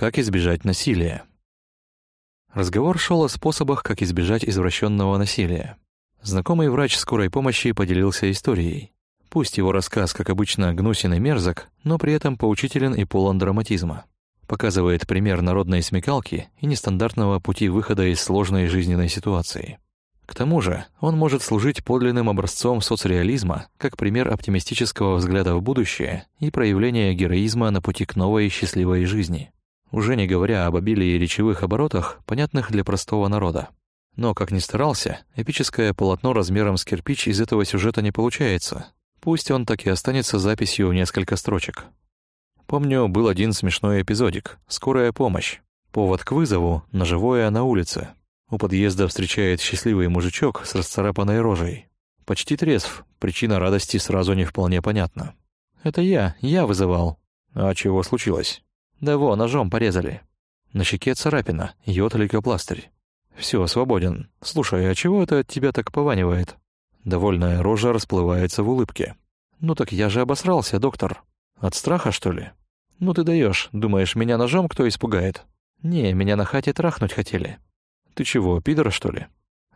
Как избежать насилия? Разговор шел о способах, как избежать извращенного насилия. Знакомый врач скорой помощи поделился историей. Пусть его рассказ, как обычно, гнусен и мерзок, но при этом поучителен и полон драматизма. Показывает пример народной смекалки и нестандартного пути выхода из сложной жизненной ситуации. К тому же он может служить подлинным образцом соцреализма, как пример оптимистического взгляда в будущее и проявления героизма на пути к новой счастливой жизни. Уже не говоря об обилии речевых оборотах, понятных для простого народа. Но, как ни старался, эпическое полотно размером с кирпич из этого сюжета не получается. Пусть он так и останется записью в несколько строчек. Помню, был один смешной эпизодик «Скорая помощь». Повод к вызову — ножевое на улице. У подъезда встречает счастливый мужичок с расцарапанной рожей. Почти трезв, причина радости сразу не вполне понятна. «Это я, я вызывал». «А чего случилось?» «Да во, ножом порезали». На щеке царапина, йод лейкопластырь. Все, свободен. Слушай, а чего это от тебя так пованивает?» Довольная рожа расплывается в улыбке. «Ну так я же обосрался, доктор. От страха, что ли?» «Ну ты даешь, думаешь, меня ножом кто испугает?» «Не, меня на хате трахнуть хотели». «Ты чего, пидор, что ли?»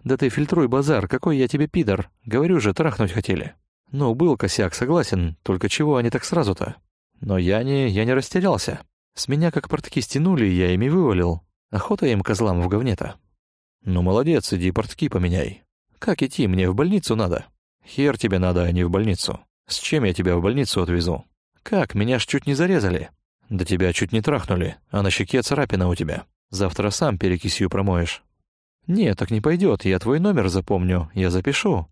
«Да ты фильтруй базар, какой я тебе пидор. Говорю же, трахнуть хотели». «Ну, был косяк, согласен, только чего они так сразу-то?» «Но я не... я не растерялся. С меня как портки стянули, я ими вывалил. Охота им козлам в говне-то». «Ну, молодец, иди портки поменяй». «Как идти? Мне в больницу надо». «Хер тебе надо, а не в больницу. С чем я тебя в больницу отвезу?» «Как? Меня ж чуть не зарезали». «Да тебя чуть не трахнули, а на щеке царапина у тебя. Завтра сам перекисью промоешь». «Не, так не пойдет. Я твой номер запомню. Я запишу».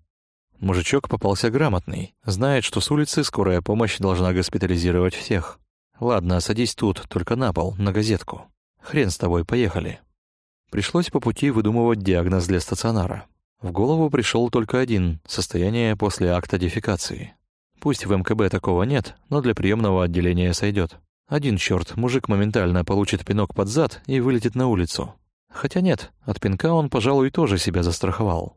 Мужичок попался грамотный. Знает, что с улицы скорая помощь должна госпитализировать всех. «Ладно, садись тут, только на пол, на газетку. Хрен с тобой, поехали». Пришлось по пути выдумывать диагноз для стационара. В голову пришел только один — состояние после акта дефекации. Пусть в МКБ такого нет, но для приемного отделения сойдет. Один черт, мужик моментально получит пинок под зад и вылетит на улицу. Хотя нет, от пинка он, пожалуй, тоже себя застраховал.